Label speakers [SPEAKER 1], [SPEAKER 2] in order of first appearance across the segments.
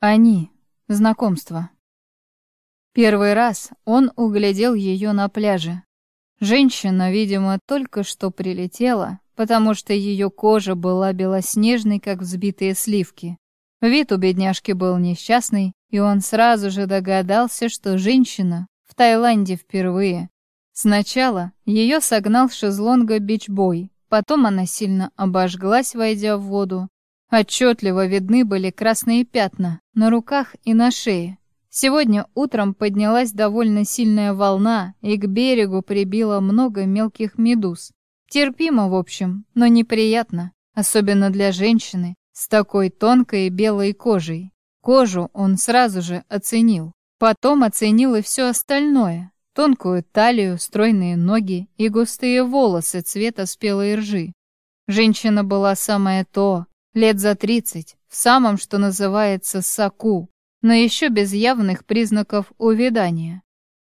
[SPEAKER 1] Они. Знакомство. Первый раз он углядел ее на пляже. Женщина, видимо, только что прилетела, потому что ее кожа была белоснежной, как взбитые сливки. Вид у бедняжки был несчастный, и он сразу же догадался, что женщина в Таиланде впервые. Сначала ее согнал шезлонга бичбой, потом она сильно обожглась, войдя в воду. Отчетливо видны были красные пятна на руках и на шее. Сегодня утром поднялась довольно сильная волна, и к берегу прибило много мелких медуз. Терпимо, в общем, но неприятно, особенно для женщины с такой тонкой белой кожей. Кожу он сразу же оценил. Потом оценил и все остальное. Тонкую талию, стройные ноги и густые волосы цвета спелой ржи. Женщина была самое то, лет за тридцать, в самом, что называется, соку, но еще без явных признаков увядания.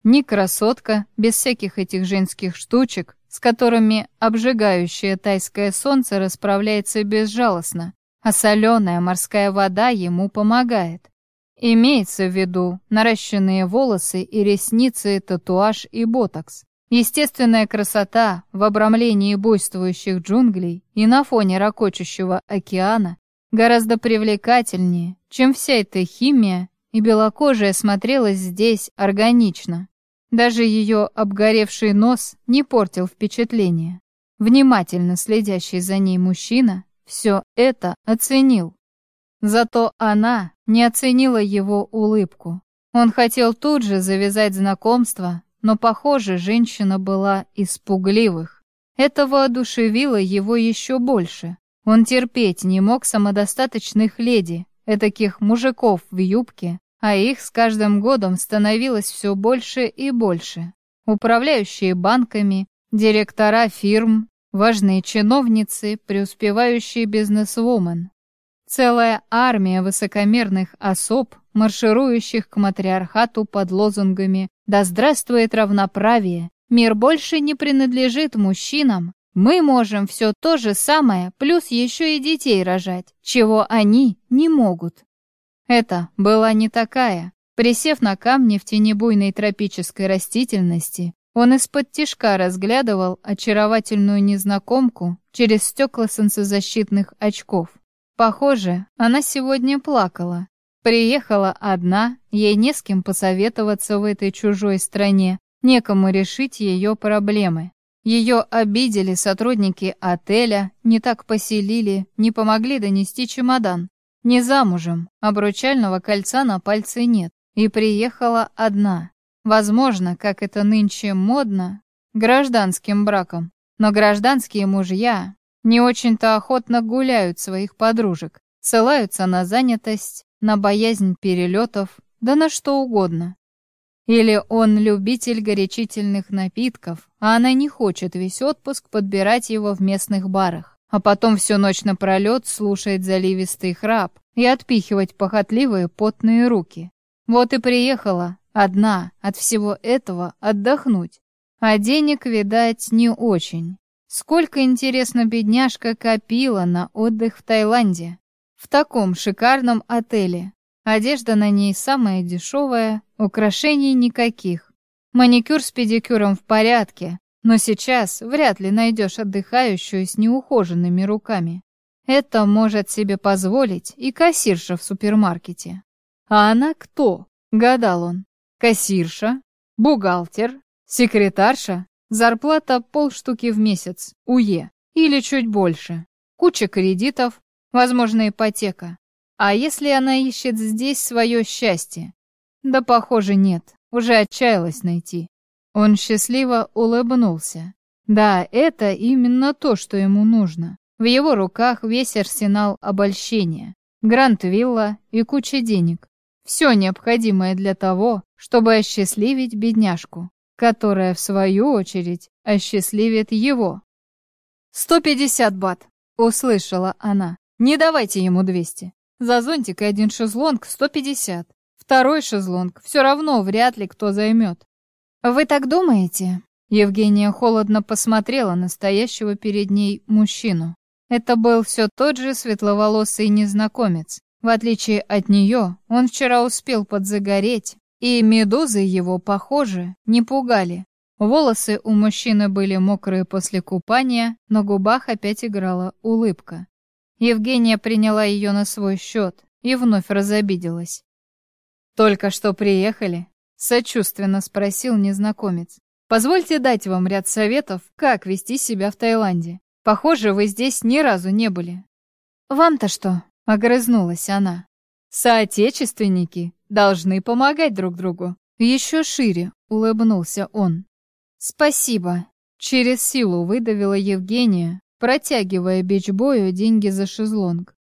[SPEAKER 1] Ни красотка, без всяких этих женских штучек, с которыми обжигающее тайское солнце расправляется безжалостно, а соленая морская вода ему помогает. Имеется в виду наращенные волосы и ресницы, татуаж и ботокс. Естественная красота в обрамлении буйствующих джунглей и на фоне ракочущего океана гораздо привлекательнее, чем вся эта химия, и белокожая смотрелась здесь органично. Даже ее обгоревший нос не портил впечатление. Внимательно следящий за ней мужчина все это оценил. Зато она не оценила его улыбку. Он хотел тут же завязать знакомство, но, похоже, женщина была из пугливых. Это воодушевило его еще больше. Он терпеть не мог самодостаточных леди, этаких мужиков в юбке, а их с каждым годом становилось все больше и больше. Управляющие банками, директора фирм, важные чиновницы, преуспевающие бизнесвумен. Целая армия высокомерных особ, марширующих к матриархату под лозунгами «Да здравствует равноправие! Мир больше не принадлежит мужчинам, мы можем все то же самое, плюс еще и детей рожать, чего они не могут. Это была не такая. Присев на камне в тени буйной тропической растительности, он из-под тишка разглядывал очаровательную незнакомку через стекла солнцезащитных очков. Похоже, она сегодня плакала. Приехала одна, ей не с кем посоветоваться в этой чужой стране, некому решить ее проблемы. Ее обидели сотрудники отеля, не так поселили, не помогли донести чемодан. Не замужем, обручального кольца на пальце нет. И приехала одна. Возможно, как это нынче модно, гражданским браком. Но гражданские мужья не очень-то охотно гуляют своих подружек, ссылаются на занятость, на боязнь перелетов, да на что угодно. Или он любитель горячительных напитков, а она не хочет весь отпуск подбирать его в местных барах, а потом всю ночь напролет слушает заливистый храп и отпихивать похотливые потные руки. Вот и приехала, одна, от всего этого отдохнуть. А денег, видать, не очень. Сколько, интересно, бедняжка копила на отдых в Таиланде. В таком шикарном отеле. Одежда на ней самая дешевая, украшений никаких. Маникюр с педикюром в порядке, но сейчас вряд ли найдешь отдыхающую с неухоженными руками. Это может себе позволить и кассирша в супермаркете. А она кто? Гадал он. Кассирша? Бухгалтер? Секретарша? Зарплата полштуки в месяц, УЕ. Или чуть больше. Куча кредитов, возможно, ипотека. А если она ищет здесь свое счастье? Да, похоже, нет. Уже отчаялась найти. Он счастливо улыбнулся. Да, это именно то, что ему нужно. В его руках весь арсенал обольщения. Грант-вилла и куча денег. Все необходимое для того, чтобы осчастливить бедняжку, которая, в свою очередь, осчастливит его. «Сто пятьдесят бат!» — услышала она. «Не давайте ему двести. За зонтик и один шезлонг 150. Второй шезлонг все равно вряд ли кто займет. «Вы так думаете?» Евгения холодно посмотрела на стоящего перед ней мужчину. Это был все тот же светловолосый незнакомец, В отличие от нее, он вчера успел подзагореть, и медузы его, похоже, не пугали. Волосы у мужчины были мокрые после купания, на губах опять играла улыбка. Евгения приняла ее на свой счет и вновь разобиделась. «Только что приехали?» — сочувственно спросил незнакомец. «Позвольте дать вам ряд советов, как вести себя в Таиланде. Похоже, вы здесь ни разу не были». «Вам-то что?» — огрызнулась она. «Соотечественники должны помогать друг другу». Еще шире улыбнулся он. «Спасибо», — через силу выдавила Евгения, протягивая бичбою деньги за шезлонг.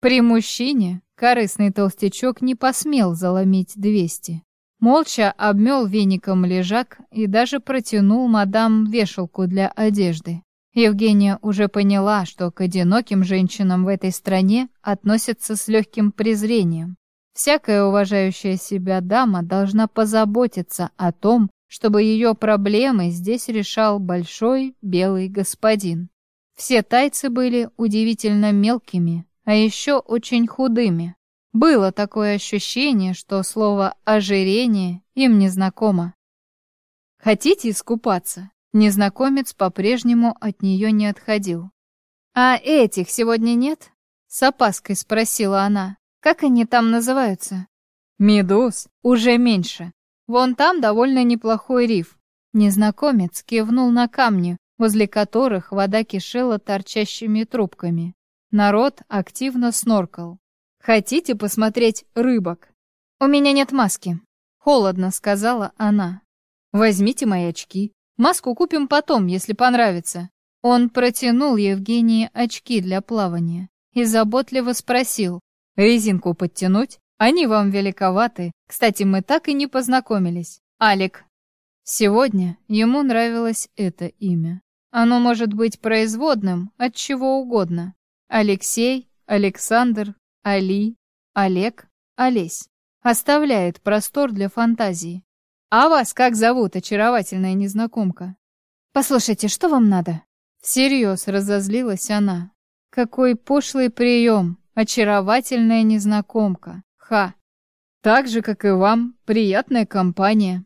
[SPEAKER 1] При мужчине корыстный толстячок не посмел заломить двести. Молча обмел веником лежак и даже протянул мадам вешалку для одежды. Евгения уже поняла, что к одиноким женщинам в этой стране относятся с легким презрением. Всякая уважающая себя дама должна позаботиться о том, чтобы ее проблемы здесь решал большой белый господин. Все тайцы были удивительно мелкими, а еще очень худыми. Было такое ощущение, что слово «ожирение» им не знакомо. «Хотите искупаться?» Незнакомец по-прежнему от нее не отходил. «А этих сегодня нет?» С опаской спросила она. «Как они там называются?» «Медуз. Уже меньше. Вон там довольно неплохой риф. Незнакомец кивнул на камни, возле которых вода кишела торчащими трубками. Народ активно сноркал. «Хотите посмотреть рыбок?» «У меня нет маски», — холодно сказала она. «Возьмите мои очки. Маску купим потом, если понравится». Он протянул Евгении очки для плавания и заботливо спросил, «Резинку подтянуть?» Они вам великоваты. Кстати, мы так и не познакомились. Алик. Сегодня ему нравилось это имя. Оно может быть производным от чего угодно. Алексей, Александр, Али, Олег, Олесь. Оставляет простор для фантазии. А вас как зовут, очаровательная незнакомка? Послушайте, что вам надо? Всерьез разозлилась она. Какой пошлый прием, очаровательная незнакомка. Ха. Так же, как и вам, приятная компания.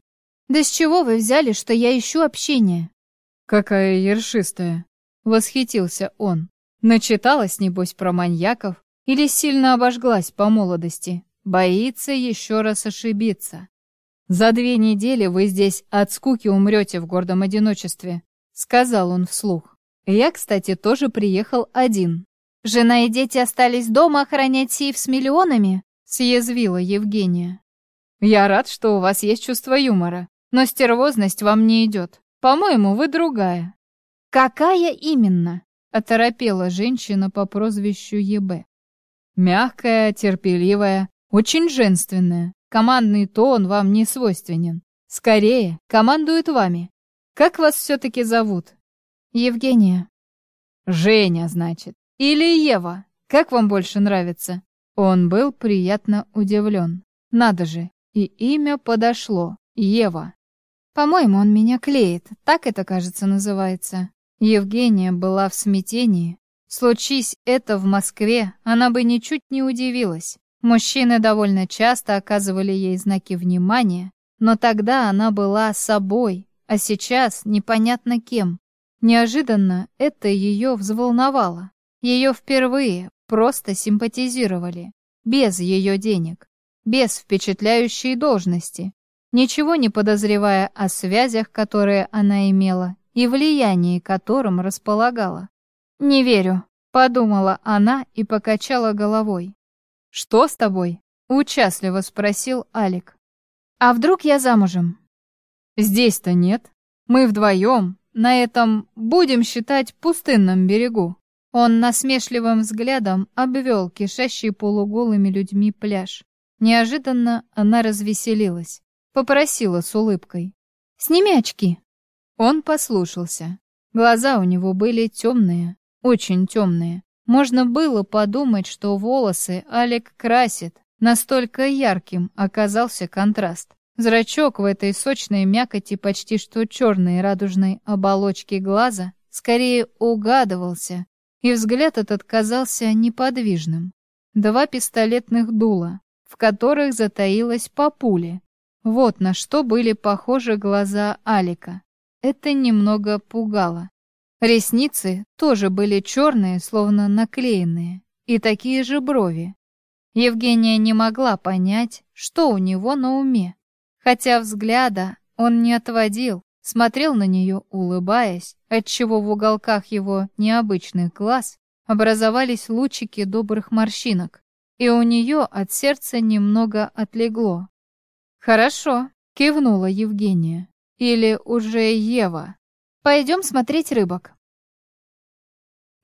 [SPEAKER 1] Да с чего вы взяли, что я ищу общение? Какая ершистая. Восхитился он. Начиталась, небось, про маньяков или сильно обожглась по молодости. Боится еще раз ошибиться. За две недели вы здесь от скуки умрете в гордом одиночестве, сказал он вслух. Я, кстати, тоже приехал один. Жена и дети остались дома охранять сейф с миллионами? съязвила Евгения. «Я рад, что у вас есть чувство юмора, но стервозность вам не идет. По-моему, вы другая». «Какая именно?» — оторопела женщина по прозвищу ЕБ. «Мягкая, терпеливая, очень женственная. Командный тон вам не свойственен. Скорее, командует вами. Как вас все-таки зовут?» «Евгения». «Женя, значит. Или Ева. Как вам больше нравится?» Он был приятно удивлен. Надо же, и имя подошло. Ева. По-моему, он меня клеит, так это, кажется, называется. Евгения была в смятении. Случись это в Москве, она бы ничуть не удивилась. Мужчины довольно часто оказывали ей знаки внимания, но тогда она была собой, а сейчас непонятно кем. Неожиданно это ее взволновало. Ее впервые просто симпатизировали, без ее денег, без впечатляющей должности, ничего не подозревая о связях, которые она имела, и влиянии которым располагала. «Не верю», — подумала она и покачала головой. «Что с тобой?» — участливо спросил Алик. «А вдруг я замужем?» «Здесь-то нет. Мы вдвоем, на этом, будем считать, пустынном берегу. Он насмешливым взглядом обвел кишащий полуголыми людьми пляж. Неожиданно она развеселилась. Попросила с улыбкой. «Сними очки». Он послушался. Глаза у него были темные, очень темные. Можно было подумать, что волосы Алик красит. Настолько ярким оказался контраст. Зрачок в этой сочной мякоти почти что черной радужной оболочки глаза скорее угадывался, и взгляд этот казался неподвижным. два пистолетных дула, в которых затаилась по пуле. Вот на что были похожи глаза Алика. Это немного пугало. Ресницы тоже были черные, словно наклеенные, и такие же брови. Евгения не могла понять, что у него на уме. Хотя взгляда он не отводил, смотрел на нее, улыбаясь, отчего в уголках его необычных глаз образовались лучики добрых морщинок, и у нее от сердца немного отлегло. «Хорошо», — кивнула Евгения. «Или уже Ева. Пойдем смотреть рыбок».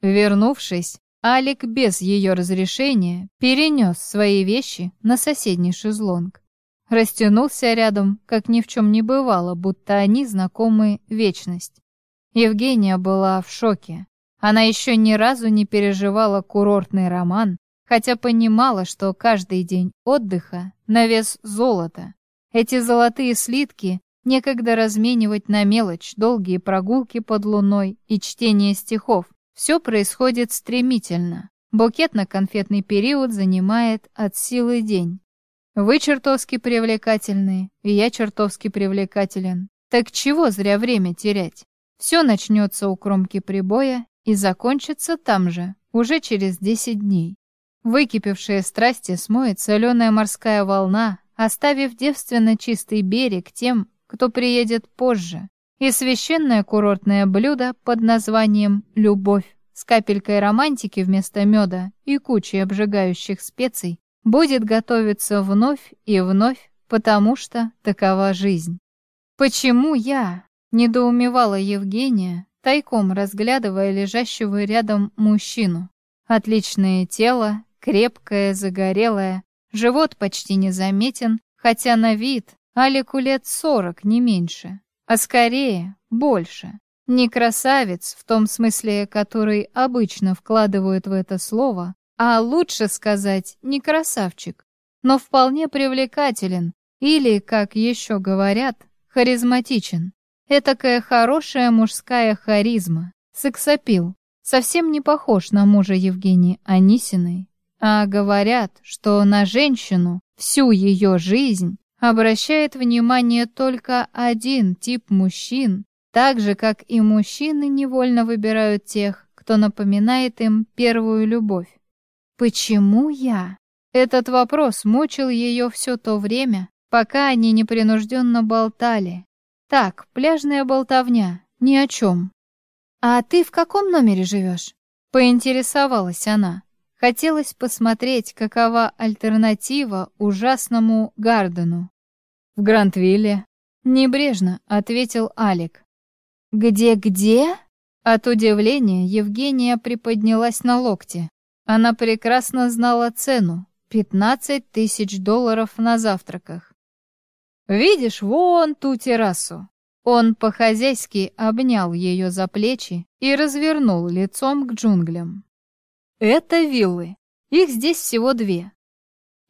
[SPEAKER 1] Вернувшись, Алик без ее разрешения перенес свои вещи на соседний шезлонг. Растянулся рядом, как ни в чем не бывало, будто они знакомы вечность. Евгения была в шоке. Она еще ни разу не переживала курортный роман, хотя понимала, что каждый день отдыха на вес золота. Эти золотые слитки некогда разменивать на мелочь, долгие прогулки под луной и чтение стихов. Все происходит стремительно. Букетно-конфетный период занимает от силы день. Вы чертовски привлекательны, и я чертовски привлекателен. Так чего зря время терять? Все начнется у кромки прибоя и закончится там же, уже через 10 дней. Выкипевшие страсти смоет соленая морская волна, оставив девственно чистый берег тем, кто приедет позже, и священное курортное блюдо под названием «Любовь» с капелькой романтики вместо меда и кучей обжигающих специй будет готовиться вновь и вновь, потому что такова жизнь. «Почему я?» — недоумевала Евгения, тайком разглядывая лежащего рядом мужчину. Отличное тело, крепкое, загорелое, живот почти незаметен, хотя на вид Алику лет сорок, не меньше, а скорее больше. Не красавец в том смысле, который обычно вкладывают в это слово, а лучше сказать не красавчик, но вполне привлекателен или, как еще говорят, харизматичен. Этакая хорошая мужская харизма, сексапил, совсем не похож на мужа Евгении Анисиной, а говорят, что на женщину всю ее жизнь обращает внимание только один тип мужчин, так же, как и мужчины невольно выбирают тех, кто напоминает им первую любовь. Почему я? Этот вопрос мучил ее все то время, пока они непринужденно болтали, так, пляжная болтовня, ни о чем. «А ты в каком номере живешь?» — поинтересовалась она. Хотелось посмотреть, какова альтернатива ужасному Гардену. «В Грантвилле», — небрежно ответил Алик. «Где-где?» От удивления Евгения приподнялась на локте. Она прекрасно знала цену — 15 тысяч долларов на завтраках. Видишь, вон ту террасу. Он по-хозяйски обнял ее за плечи и развернул лицом к джунглям. Это виллы. Их здесь всего две.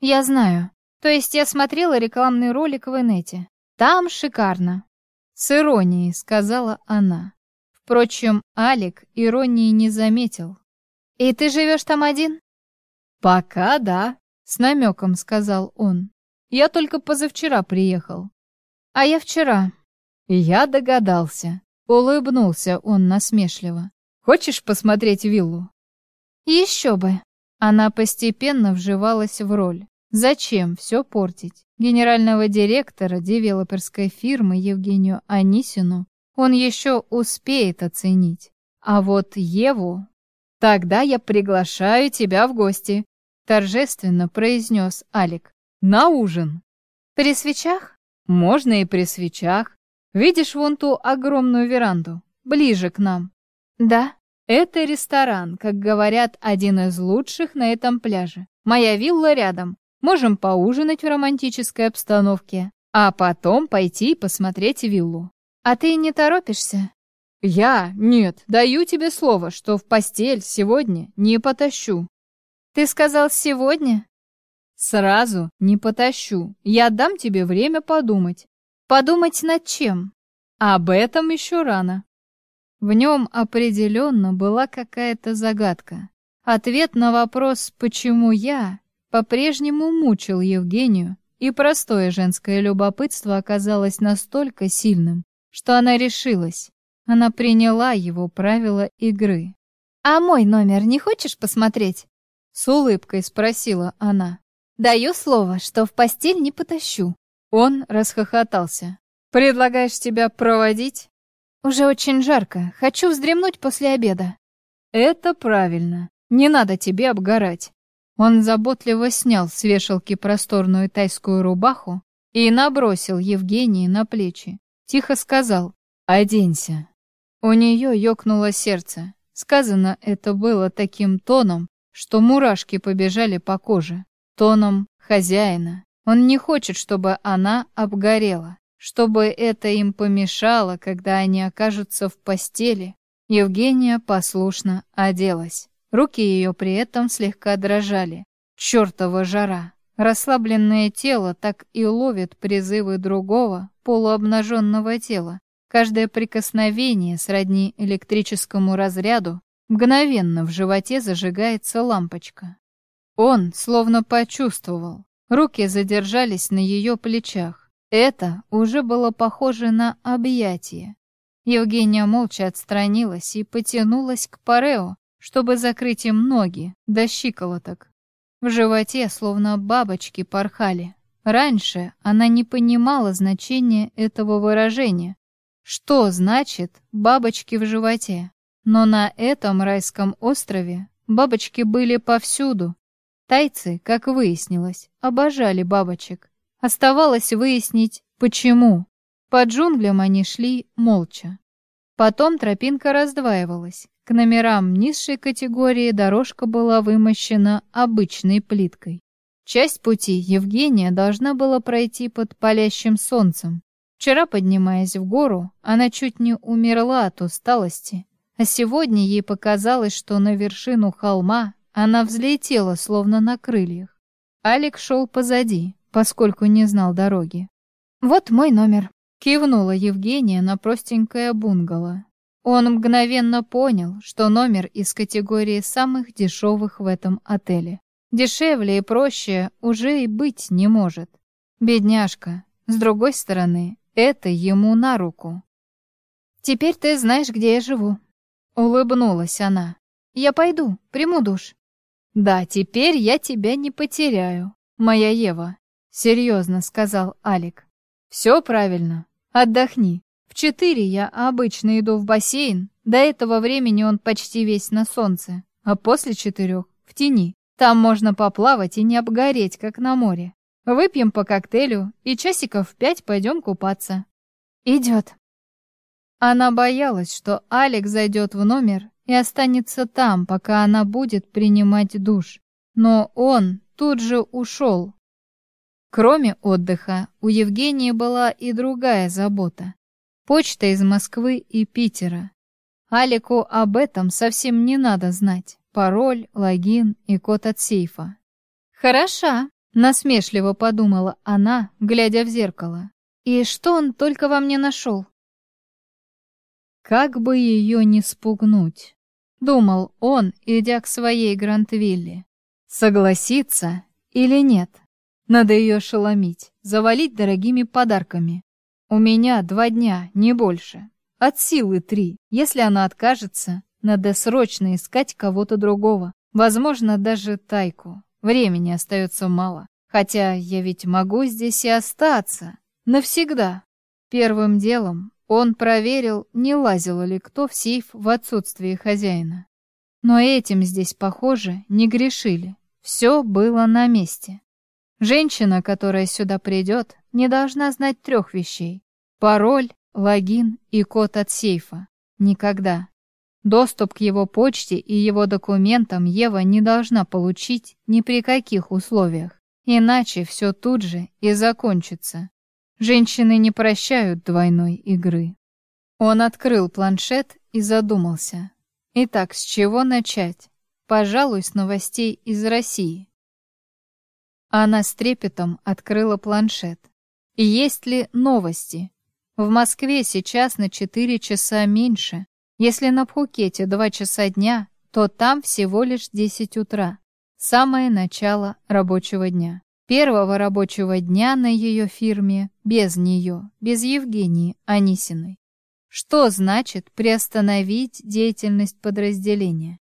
[SPEAKER 1] Я знаю. То есть я смотрела рекламный ролик в инете. Там шикарно. С иронией сказала она. Впрочем, Алик иронии не заметил. «И ты живешь там один?» «Пока да», — с намеком сказал он. Я только позавчера приехал. А я вчера. Я догадался. Улыбнулся он насмешливо. Хочешь посмотреть виллу? Еще бы. Она постепенно вживалась в роль. Зачем все портить? Генерального директора девелоперской фирмы Евгению Анисину он еще успеет оценить. А вот Еву... Тогда я приглашаю тебя в гости, торжественно произнес Алик. На ужин. При свечах? Можно и при свечах. Видишь вон ту огромную веранду? Ближе к нам. Да. Это ресторан, как говорят, один из лучших на этом пляже. Моя вилла рядом. Можем поужинать в романтической обстановке, а потом пойти и посмотреть виллу. А ты не торопишься? Я? Нет, даю тебе слово, что в постель сегодня не потащу. Ты сказал сегодня? Сразу не потащу. Я дам тебе время подумать. Подумать над чем? Об этом еще рано. В нем определенно была какая-то загадка. Ответ на вопрос «почему я?» по-прежнему мучил Евгению, и простое женское любопытство оказалось настолько сильным, что она решилась. Она приняла его правила игры. «А мой номер не хочешь посмотреть?» С улыбкой спросила она. «Даю слово, что в постель не потащу». Он расхохотался. «Предлагаешь тебя проводить?» «Уже очень жарко. Хочу вздремнуть после обеда». «Это правильно. Не надо тебе обгорать». Он заботливо снял с вешалки просторную тайскую рубаху и набросил Евгении на плечи. Тихо сказал «Оденься». У нее ёкнуло сердце. Сказано это было таким тоном, что мурашки побежали по коже. Тоном хозяина. Он не хочет, чтобы она обгорела, чтобы это им помешало, когда они окажутся в постели. Евгения послушно оделась. Руки ее при этом слегка дрожали. Чёртова жара. Расслабленное тело так и ловит призывы другого, полуобнаженного тела. Каждое прикосновение сродни электрическому разряду, мгновенно в животе зажигается лампочка. Он словно почувствовал. Руки задержались на ее плечах. Это уже было похоже на объятие. Евгения молча отстранилась и потянулась к парео, чтобы закрыть им ноги до щиколоток. В животе словно бабочки порхали. Раньше она не понимала значения этого выражения, что значит бабочки в животе? Но на этом райском острове бабочки были повсюду. Тайцы, как выяснилось, обожали бабочек. Оставалось выяснить, почему. По джунглям они шли молча. Потом тропинка раздваивалась. К номерам низшей категории дорожка была вымощена обычной плиткой. Часть пути Евгения должна была пройти под палящим солнцем, Вчера, поднимаясь в гору, она чуть не умерла от усталости, а сегодня ей показалось, что на вершину холма она взлетела, словно на крыльях. Алик шел позади, поскольку не знал дороги. «Вот мой номер», — кивнула Евгения на простенькое бунгало. Он мгновенно понял, что номер из категории самых дешевых в этом отеле. Дешевле и проще уже и быть не может. Бедняжка. С другой стороны, это ему на руку. «Теперь ты знаешь, где я живу», — улыбнулась она. «Я пойду, приму душ». «Да, теперь я тебя не потеряю, моя Ева», — серьезно сказал Алик. «Все правильно. Отдохни. В четыре я обычно иду в бассейн. До этого времени он почти весь на солнце. А после четырех — в тени. Там можно поплавать и не обгореть, как на море. Выпьем по коктейлю и часиков в пять пойдем купаться. Идет. Она боялась, что Алекс зайдет в номер и останется там, пока она будет принимать душ. Но он тут же ушел. Кроме отдыха, у Евгении была и другая забота. Почта из Москвы и Питера. Алику об этом совсем не надо знать. Пароль, логин и код от сейфа. «Хороша», Насмешливо подумала она, глядя в зеркало. И что он только во мне нашел? Как бы ее не спугнуть, думал он, идя к своей Грантвилле. Согласиться или нет? Надо ее шеломить, завалить дорогими подарками. У меня два дня, не больше. От силы три. Если она откажется, надо срочно искать кого-то другого. Возможно, даже тайку. Времени остается мало. Хотя я ведь могу здесь и остаться. Навсегда. Первым делом он проверил, не лазил ли кто в сейф в отсутствие хозяина. Но этим здесь, похоже, не грешили. Все было на месте. Женщина, которая сюда придет, не должна знать трех вещей. Пароль, логин и код от сейфа. Никогда. Доступ к его почте и его документам Ева не должна получить ни при каких условиях. Иначе все тут же и закончится. Женщины не прощают двойной игры. Он открыл планшет и задумался. Итак, с чего начать? Пожалуй, с новостей из России. Она с трепетом открыла планшет. Есть ли новости? В Москве сейчас на 4 часа меньше. Если на Пхукете два часа дня, то там всего лишь 10 утра, самое начало рабочего дня. Первого рабочего дня на ее фирме без нее, без Евгении Анисиной. Что значит приостановить деятельность подразделения?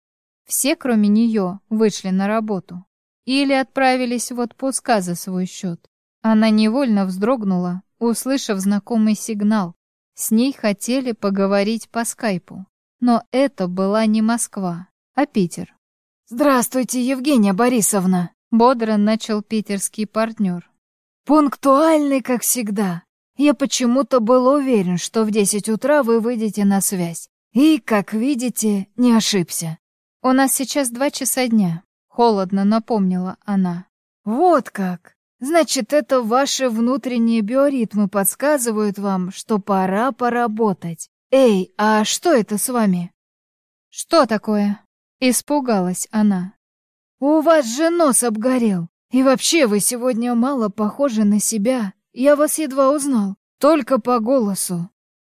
[SPEAKER 1] Все, кроме нее, вышли на работу или отправились в отпуска за свой счет. Она невольно вздрогнула, услышав знакомый сигнал. С ней хотели поговорить по скайпу. Но это была не Москва, а Питер.
[SPEAKER 2] «Здравствуйте, Евгения Борисовна!»
[SPEAKER 1] — бодро начал питерский партнер.
[SPEAKER 2] «Пунктуальный, как всегда. Я почему-то был уверен, что в десять утра вы выйдете на связь. И, как видите, не ошибся.
[SPEAKER 1] У нас сейчас два часа дня. Холодно напомнила она.
[SPEAKER 2] «Вот как! Значит, это ваши внутренние биоритмы подсказывают вам, что пора поработать. Эй, а что это с вами?»
[SPEAKER 1] «Что такое?» Испугалась она.
[SPEAKER 2] «У вас же нос обгорел. И вообще вы сегодня мало похожи на себя. Я вас едва узнал. Только по голосу».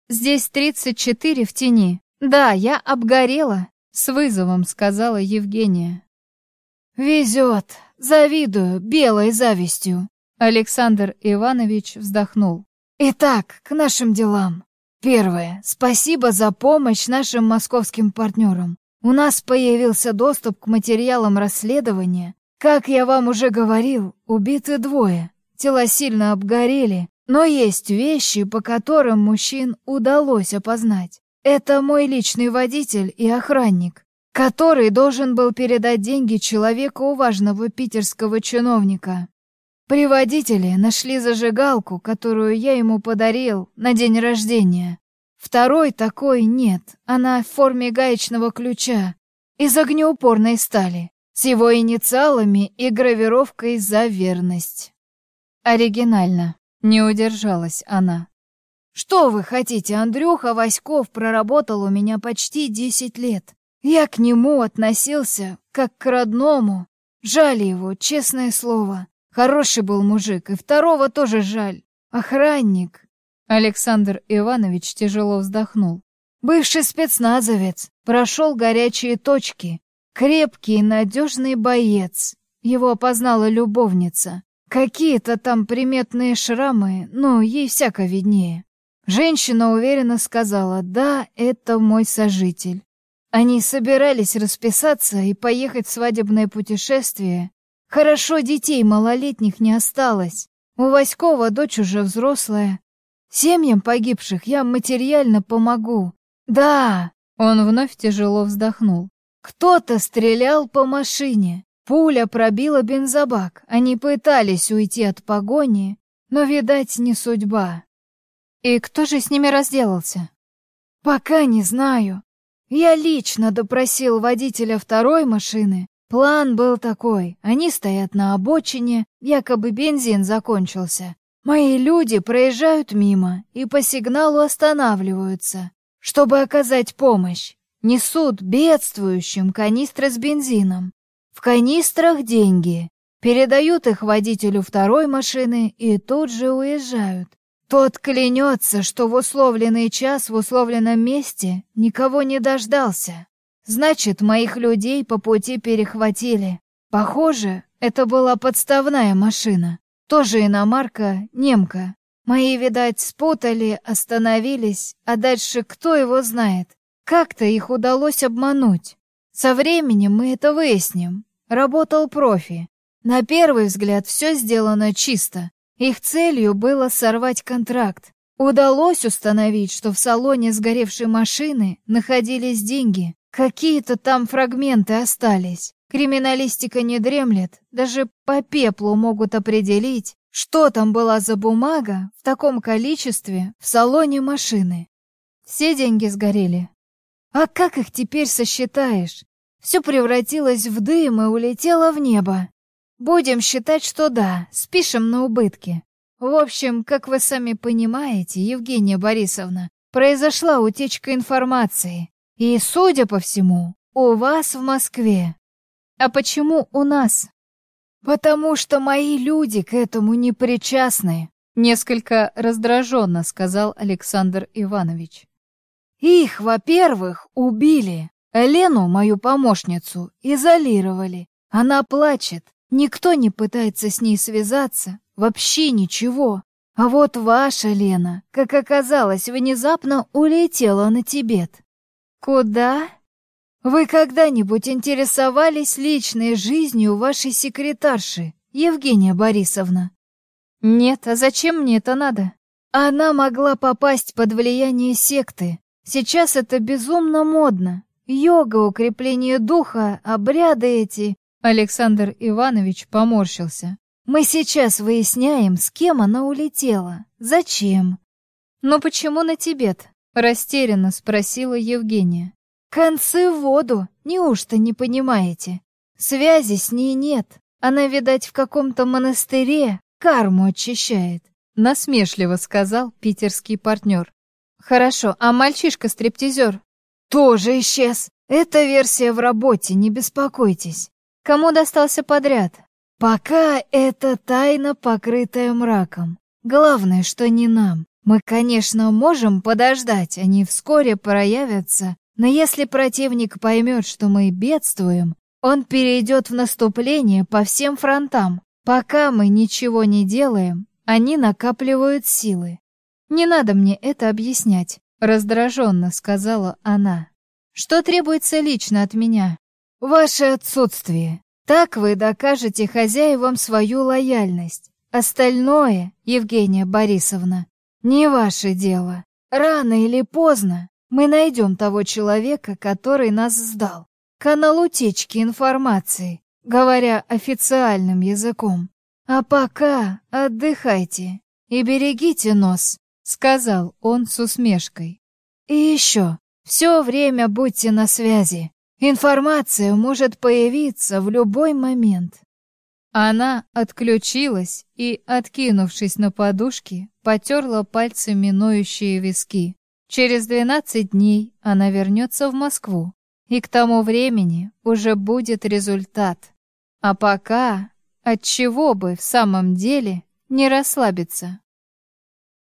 [SPEAKER 1] «Здесь тридцать четыре в тени. Да, я обгорела», — с вызовом сказала Евгения.
[SPEAKER 2] «Везет. Завидую белой завистью».
[SPEAKER 1] Александр Иванович вздохнул.
[SPEAKER 2] «Итак, к нашим делам. Первое. Спасибо за помощь нашим московским партнерам. У нас появился доступ к материалам расследования. Как я вам уже говорил, убиты двое. Тела сильно обгорели, но есть вещи, по которым мужчин удалось опознать. Это мой личный водитель и охранник который должен был передать деньги человеку у важного питерского чиновника. Приводители нашли зажигалку, которую я ему подарил на день рождения. Второй такой нет, она в форме гаечного ключа из огнеупорной стали, с его инициалами и гравировкой «За верность».
[SPEAKER 1] Оригинально, не удержалась она.
[SPEAKER 2] Что вы хотите, Андрюха Васьков проработал у меня почти десять лет. Я к нему относился как к родному. Жаль его, честное слово. Хороший был мужик, и второго тоже жаль. Охранник.
[SPEAKER 1] Александр Иванович тяжело вздохнул.
[SPEAKER 2] Бывший спецназовец, прошел горячие точки. Крепкий и надежный боец. Его опознала любовница. Какие-то там приметные шрамы, но ей всяко виднее. Женщина уверенно сказала, да, это мой сожитель. Они собирались расписаться и поехать в свадебное путешествие. Хорошо, детей малолетних не осталось. У Васькова дочь уже взрослая. Семьям погибших я материально помогу. Да,
[SPEAKER 1] он вновь тяжело вздохнул.
[SPEAKER 2] Кто-то стрелял по машине. Пуля пробила бензобак. Они пытались уйти от погони, но, видать, не судьба.
[SPEAKER 1] И кто же с ними разделался?
[SPEAKER 2] Пока не знаю. Я лично допросил водителя второй машины. План был такой. Они стоят на обочине, якобы бензин закончился. Мои люди проезжают мимо и по сигналу останавливаются, чтобы оказать помощь. Несут бедствующим канистры с бензином. В канистрах деньги. Передают их водителю второй машины и тут же уезжают. Тот клянется, что в условленный час в условленном месте никого не дождался. Значит, моих людей по пути перехватили. Похоже, это была подставная машина. Тоже иномарка, немка. Мои, видать, спутали, остановились, а дальше кто его знает. Как-то их удалось обмануть. Со временем мы это выясним. Работал профи. На первый взгляд все сделано чисто. Их целью было сорвать контракт. Удалось установить, что в салоне сгоревшей машины находились деньги. Какие-то там фрагменты остались. Криминалистика не дремлет, даже по пеплу могут определить, что там была за бумага в таком количестве в салоне машины. Все деньги сгорели. А как их теперь сосчитаешь? Все превратилось в дым и улетело в небо. Будем считать, что да, спишем на убытки. В общем, как вы сами понимаете, Евгения Борисовна, произошла утечка информации. И, судя по всему, у вас в Москве.
[SPEAKER 1] А почему у нас?
[SPEAKER 2] Потому что мои люди к этому не причастны,
[SPEAKER 1] несколько раздраженно сказал Александр Иванович.
[SPEAKER 2] Их, во-первых, убили, Лену, мою помощницу, изолировали. Она плачет. Никто не пытается с ней связаться. Вообще ничего. А вот ваша Лена, как оказалось, внезапно улетела на Тибет. Куда? Вы когда-нибудь интересовались личной жизнью вашей секретарши, Евгения Борисовна?
[SPEAKER 1] Нет, а зачем мне это надо?
[SPEAKER 2] Она могла попасть под влияние секты. Сейчас это безумно модно. Йога, укрепление духа, обряды эти.
[SPEAKER 1] Александр Иванович поморщился.
[SPEAKER 2] Мы сейчас выясняем, с кем она улетела. Зачем?
[SPEAKER 1] Но почему на Тибет? Растерянно спросила Евгения.
[SPEAKER 2] Концы в воду, неужто не понимаете? Связи с ней нет. Она, видать, в каком-то монастыре карму очищает.
[SPEAKER 1] Насмешливо сказал питерский партнер. Хорошо, а мальчишка-стриптизер?
[SPEAKER 2] Тоже исчез. Эта версия в работе, не беспокойтесь.
[SPEAKER 1] Кому достался подряд?
[SPEAKER 2] Пока это тайна, покрытая мраком. Главное, что не нам. Мы, конечно, можем подождать, они вскоре проявятся, но если противник поймет, что мы бедствуем, он перейдет в наступление по всем фронтам. Пока мы ничего не делаем, они накапливают силы.
[SPEAKER 1] «Не надо мне это объяснять», — раздраженно сказала она. «Что требуется лично от меня?»
[SPEAKER 2] «Ваше отсутствие. Так вы докажете хозяевам свою лояльность. Остальное, Евгения Борисовна, не ваше дело. Рано или поздно мы найдем того человека, который нас сдал. Канал утечки информации, говоря официальным языком. А пока отдыхайте и берегите нос, сказал он с усмешкой. И еще, все время будьте на связи. Информация может появиться в любой момент.
[SPEAKER 1] Она отключилась и, откинувшись на подушки, потерла пальцами ноющие виски. Через 12 дней она вернется в Москву, и к тому времени уже будет результат. А пока, от чего бы в самом деле не расслабиться?